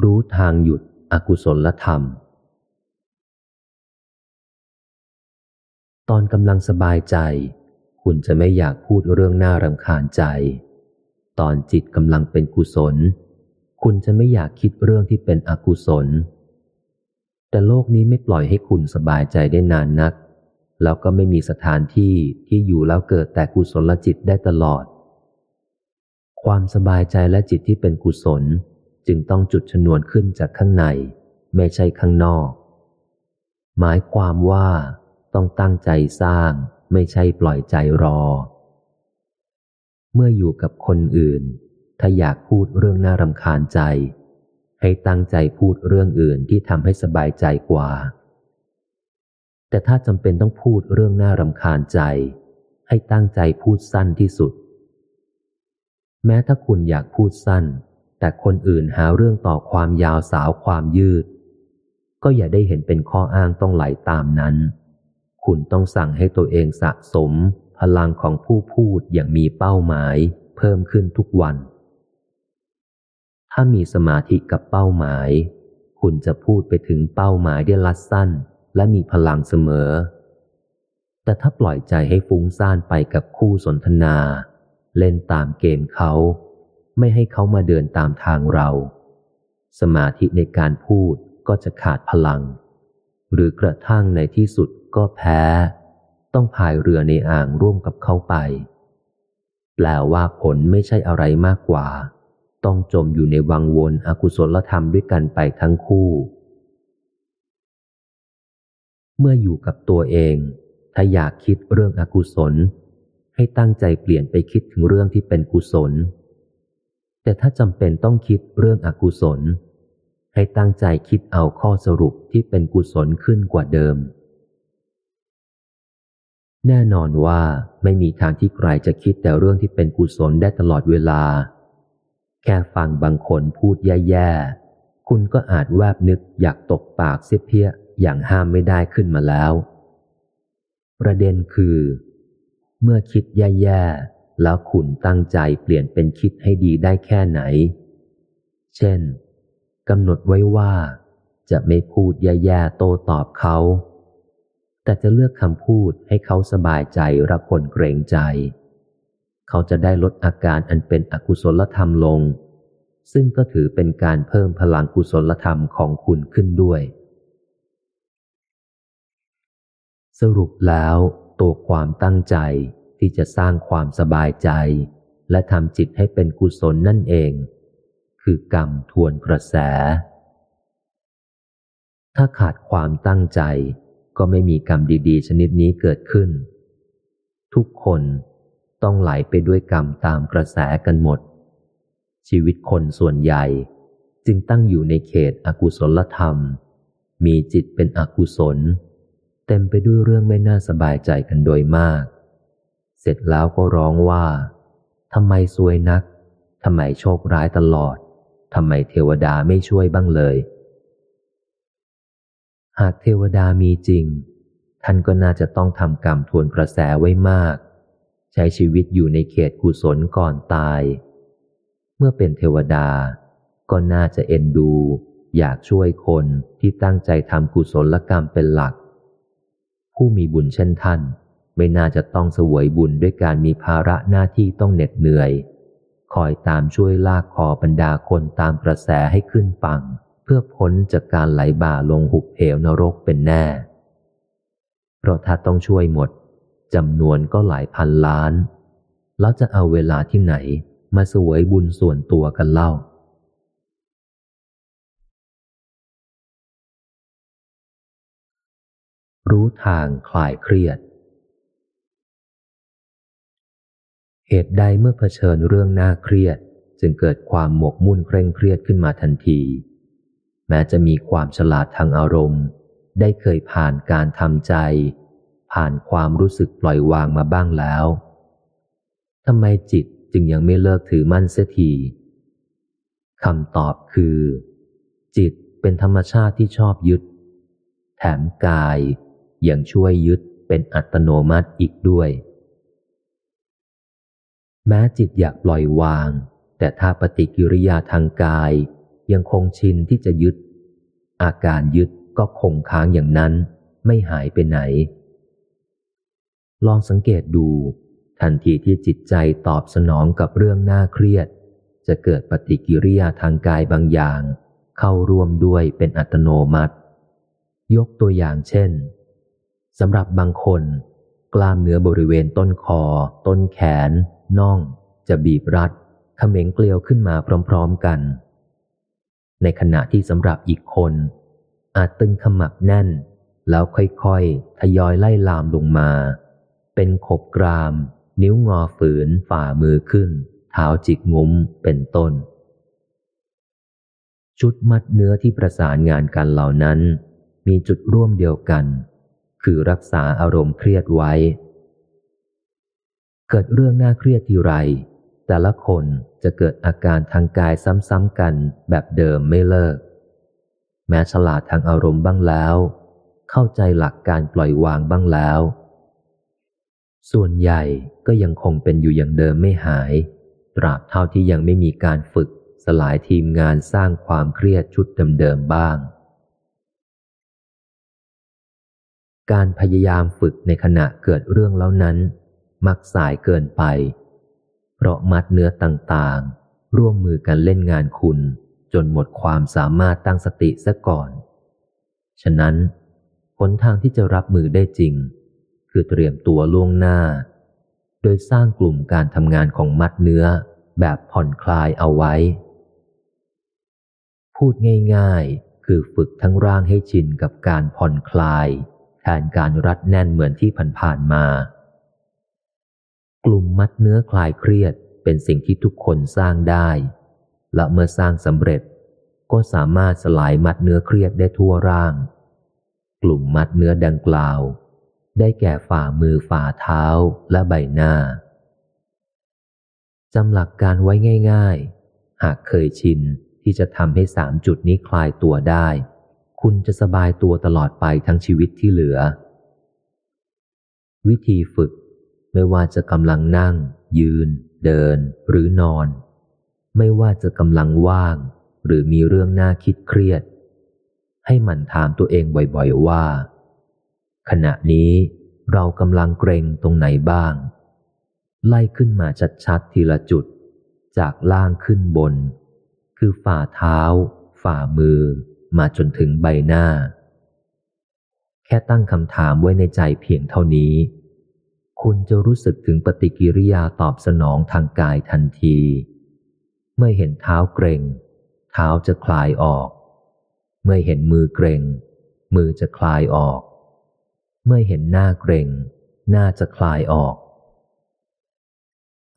รู้ทางหยุดอกุศลธรรม ตอนกำลังสบายใจ คุณจะไม่อยากพูดเรื่องน่ารำคาญใจ ตอนจิตกำลังเป็นกุศล คุณจะไม่อยากคิดเรื่องที่เป็นอกุศล แต่โลกนี้ไม่ปล่อยให้คุณสบายใจได้นานนัก แล้วก็ไม่มีสถานที่ที่อยู่แล้วเกิดแต่กุศลจิตได้ตลอด ความสบายใจและจิตที่เป็นกุศล จึงต้องจุดชนวนขึ้นจากข้างใน ไม่ใช่ข้างนอก หมายความว่าต้องตั้งใจสร้างไม่ใช่ปล่อยใจรอ เมื่ออยู่กับคนอื่น ถ้าอยากพูดเรื่องน่ารำคาญใจ ให้ตั้งใจพูดเรื่องอื่นที่ทำให้สบายใจกว่า แต่ถ้าจำเป็นต้องพูดเรื่องน่ารำคาญใจ ให้ตั้งใจพูดสั้นที่สุด แม้ถ้าคุณอยากพูดสั้น แต่คนอื่นหาเรื่องต่อความยาวสาวความยืด ก็อย่าได้เห็นเป็นข้ออ้างต้องไหลตามนั้น คุณต้องสั่งให้ตัวเองสะสม พลังของผู้พูดอย่างมีเป้าหมาย เพิ่มขึ้นทุกวัน ถ้ามีสมาธิกับเป้าหมาย คุณจะพูดไปถึงเป้าหมายได้ลัดสั้น และมีพลังเสมอ แต่ถ้าปล่อยใจให้ฟุ้งซ่านไปกับคู่สนทนา เล่นตามเกมเขา ไม่ให้เขามาเดินตามทางเรา สมาธิในการพูดก็จะขาดพลัง หรือกระทั่งในที่สุดก็แพ้ ต้องพายเรือในอ่างร่วมกับเขาไป แปลว่าผลไม่ใช่อะไรมากกว่า ต้องจมอยู่ในวังวนอกุศลธรรมด้วยกันไปทั้งคู่ เมื่ออยู่กับตัวเอง ถ้าอยากคิดเรื่องอกุศล ให้ตั้งใจเปลี่ยนไปคิดถึงเรื่องที่เป็นกุศล แต่ถ้าจำเป็นต้องคิดเรื่องอกุศล ให้ตั้งใจคิดเอาข้อสรุปที่เป็นกุศลขึ้นกว่าเดิม แน่นอนว่าไม่มีทางที่ใครจะคิดแต่เรื่องที่เป็นกุศลได้ตลอดเวลา แค่ฟังบางคนพูดแย่ๆ คุณก็อาจแวบนึกอยากตกปากเสียเพี้ยอย่างห้ามไม่ได้ขึ้นมาแล้ว ประเด็นคือ เมื่อคิดแย่ แล้วคุณตั้งใจเปลี่ยนเป็นคิดให้ดีได้แค่ไหน เช่นกำหนดไว้ว่า จะไม่พูดแย่ๆโต้ตอบเขา แต่จะเลือกคำพูดให้เขาสบายใจระคนเกรงใจ เขาจะได้ลดอาการอันเป็นอกุศลธรรมลง ซึ่งก็ถือเป็นการเพิ่มพลังกุศลธรรมของคุณขึ้นด้วย สรุปแล้วตัวความตั้งใจ ที่จะสร้างความสบายใจ และทำจิตให้เป็นกุศลนั่นเอง คือกรรมทวนกระแส ถ้าขาดความตั้งใจ ก็ไม่มีกรรมดีๆ ชนิดนี้เกิดขึ้น ทุกคนต้องไหลไปด้วยกรรมตามกระแสกันหมด ชีวิตคนส่วนใหญ่จึงตั้งอยู่ในเขตอกุศลธรรม มีจิตเป็นอกุศล เต็มไปด้วยเรื่องไม่น่าสบายใจกันโดยมาก เสร็จแล้วก็ร้องว่าทำไมซวยนักทำไมโชคร้ายตลอดทำไมเทวดาไม่ช่วยบ้างเลย หากเทวดามีจริง ท่านก็น่าจะต้องทำกรรมทวนกระแสไว้มาก ใช้ชีวิตอยู่ในเขตกุศลก่อนตาย เมื่อเป็นเทวดา ก็น่าจะเอ็นดู อยากช่วยคนที่ตั้งใจทำกุศลกรรมเป็นหลัก ผู้มีบุญเช่นท่าน ไม่น่าจะต้องเสวยบุญด้วยการมีภาระหน้าที่ต้องเหน็ดเหนื่อย คอยตามช่วยลากคอบรรดาคนตามกระแสให้ขึ้นฝั่ง เพื่อพ้นจากการไหลบ่าลงหุบเหวนรกเป็นแน่ เพราะถ้าต้องช่วยหมดจำนวนก็หลายพันล้าน แล้วจะเอาเวลาที่ไหนมาสวยบุญส่วนตัวกันเล่ารู้ทางคลายเครียด เหตุใดเมื่อเผชิญเรื่องน่าเครียด จึงเกิดความหมกมุ่นเคร่งเครียดขึ้นมาทันที แม้จะมีความฉลาดทางอารมณ์ ได้เคยผ่านการทำใจ ผ่านความรู้สึกปล่อยวางมาบ้างแล้วทำไมจิตจึงยังไม่เลิกถือมั่นเสียทีคำตอบคือ จิตเป็นธรรมชาติที่ชอบยึด แถมกายยังช่วยยึดเป็นอัตโนมัติอีกด้วย แม้จิตอยากปล่อยวาง แต่ถ้าปฏิกิริยาทางกาย ยังคงชินที่จะยึด อาการยึดก็คงค้างอย่างนั้นไม่หายไปไหน ลองสังเกตดู ทันทีที่จิตใจตอบสนองกับเรื่องน่าเครียด จะเกิดปฏิกิริยาทางกายบางอย่าง เข้าร่วมด้วยเป็นอัตโนมัติ ยกตัวอย่างเช่นสำหรับบางคน กล้ามเนื้อบริเวณต้นคอ ต้นแขน น่อง จะบีบรัดเขม็งเกลียวขึ้นมาพร้อมๆกัน ในขณะที่สำหรับอีกคน อาจตึงขมับแน่น แล้วค่อยๆ ทยอยไล่ลามลงมา เป็นขบกราม นิ้วงอฝืน ฝ่ามือขึ้น เท้าจิกงุ้มเป็นต้น ชุดมัดเนื้อที่ประสานงานกันเหล่านั้น มีจุดร่วมเดียวกัน คือรักษาอารมณ์เครียดไว้ เกิดเรื่องน่าเครียดทีไร แต่ละคนจะเกิดอาการทางกายซ้ำๆกันแบบเดิมไม่เลิก แม้ฉลาดทางอารมณ์บ้างแล้ว เข้าใจหลักการปล่อยวางบ้างแล้ว ส่วนใหญ่ก็ยังคงเป็นอยู่อย่างเดิมไม่หาย ตราบเท่าที่ยังไม่มีการฝึกสลายทีมงานสร้างความเครียดชุดเดิมๆบ้าง การพยายามฝึกในขณะเกิดเรื่องแล้วนั้น มักสายเกินไป เพราะมัดเนื้อต่างๆ ร่วมมือกันเล่นงานคุณ จนหมดความสามารถตั้งสติซะก่อน ฉะนั้นหนทางที่จะรับมือได้จริง คือเตรียมตัวล่วงหน้า โดยสร้างกลุ่มการทำงานของมัดเนื้อแบบผ่อนคลายเอาไว้ พูดง่ายๆ คือฝึกทั้งร่างให้ชินกับการผ่อนคลายแทนการรัดแน่นเหมือนที่ผ่านๆมา กลุ่มมัดเนื้อคลายเครียดเป็นสิ่งที่ทุกคนสร้างได้ และเมื่อสร้างสำเร็จ ก็สามารถสลายมัดเนื้อเครียดได้ทั่วร่าง กลุ่มมัดเนื้อดังกล่าว ได้แก่ฝ่ามือฝ่าเท้าและใบหน้าจำหลักการไว้ง่าย ๆ หากเคยชินที่จะทำให้สามจุดนี้คลายตัวได้ คุณจะสบายตัวตลอดไปทั้งชีวิตที่เหลือ วิธีฝึก ไม่ว่าจะกำลังนั่ง ยืน เดิน หรือนอน ไม่ว่าจะกำลังว่าง หรือมีเรื่องน่าคิดเครียด ให้มันถามตัวเองบ่อยๆว่า ขณะนี้เรากำลังเกรงตรงไหนบ้าง ไล่ขึ้นมาชัดๆทีละจุด จากล่างขึ้นบน คือฝ่าเท้า ฝ่ามือ มาจนถึงใบหน้า แค่ตั้งคำถามไว้ในใจเพียงเท่านี้ คุณจะรู้สึกถึงปฏิกิริยาตอบสนองทางกายทันที เมื่อเห็นเท้าเกรงเท้าจะคลายออก เมื่อเห็นมือเกรงมือจะคลายออก เมื่อเห็นหน้าเกรงหน้าจะคลายออก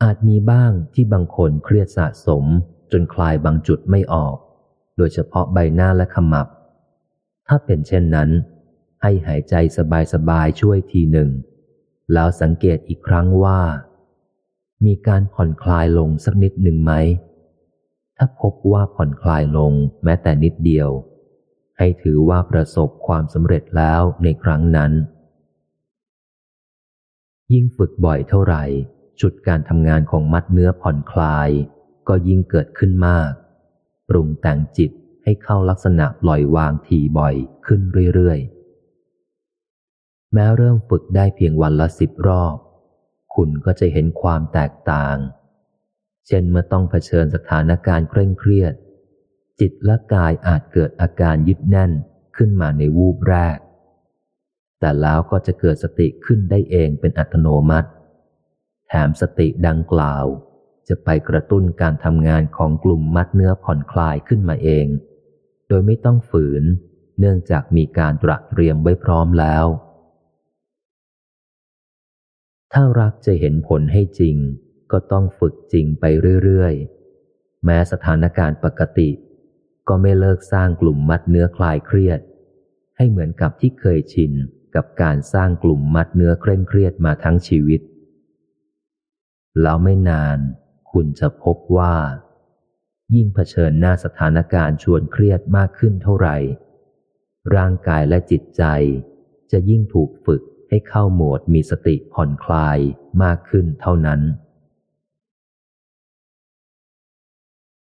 อาจมีบ้างที่บางคนเครียดสะสมจนคลายบางจุดไม่ออก โดยเฉพาะใบหน้าและขมับ ถ้าเป็นเช่นนั้น ให้หายใจสบายๆช่วยทีหนึ่ง แล้วสังเกตอีกครั้งว่า มีการผ่อนคลายลงสักนิดหนึ่งไหม ถ้าพบว่าผ่อนคลายลงแม้แต่นิดเดียว ให้ถือว่าประสบความสำเร็จแล้วในครั้งนั้น ยิ่งฝึกบ่อยเท่าไหร่ชุดการทำงานของมัดเนื้อผ่อนคลาย ก็ยิ่งเกิดขึ้นมาก ปรุงแต่งจิตให้เข้าลักษณะปล่อยวางทีบ่อยขึ้นเรื่อยๆ แม้เริ่มฝึกได้เพียงวันละสิบรอบ คุณก็จะเห็นความแตกต่าง เช่นเมื่อต้องเผชิญสถานการณ์เคร่งเครียด จิตและกายอาจเกิดอาการยึดแน่นขึ้นมาในวูบแรก แต่แล้วก็จะเกิดสติขึ้นได้เองเป็นอัตโนมัติ แถมสติดังกล่าว จะไปกระตุ้นการทำงานของกลุ่มมัดเนื้อผ่อนคลายขึ้นมาเอง โดยไม่ต้องฝืน เนื่องจากมีการตระเตรียมไว้พร้อมแล้ว ถ้ารักจะเห็นผลให้จริง ก็ต้องฝึกจริงไปเรื่อยๆ แม้สถานการณ์ปกติ ก็ไม่เลิกสร้างกลุ่มมัดเนื้อคลายเครียด ให้เหมือนกับที่เคยชินกับการสร้างกลุ่มมัดเนื้อเคร่งเครียดมาทั้งชีวิต แล้วไม่นาน คุณจะพบว่า ยิ่งเผชิญหน้าสถานการณ์ชวนเครียดมากขึ้นเท่าไหร่ ร่างกายและจิตใจจะยิ่งถูกฝึก ให้เข้าโหมดมีสติผ่อนคลายมากขึ้นเท่านั้น